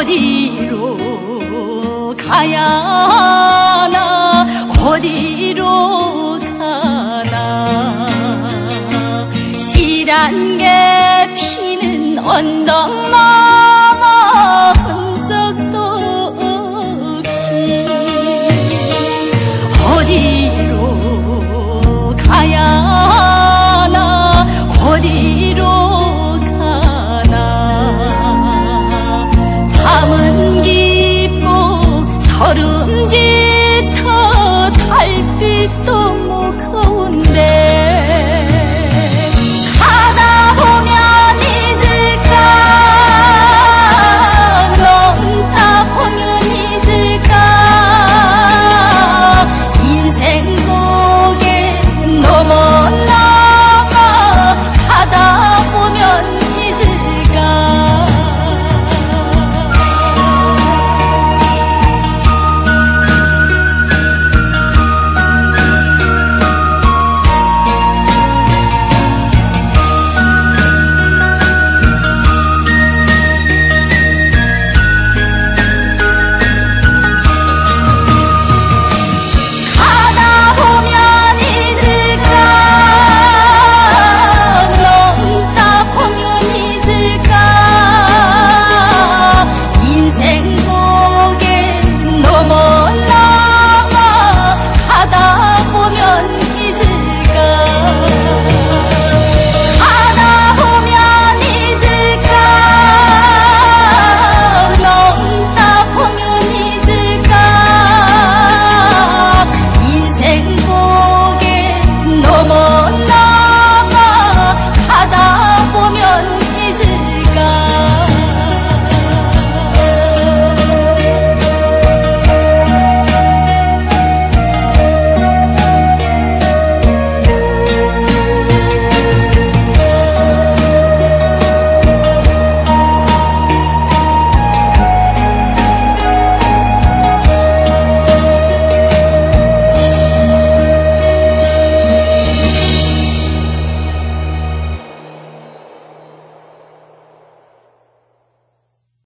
어디로 가야 노란 게 피는 언덕 넘어 흔적도 없이 어디로 가야 하나? 어디로 가나? 밤은 깊고 서름짓터 달빛도 모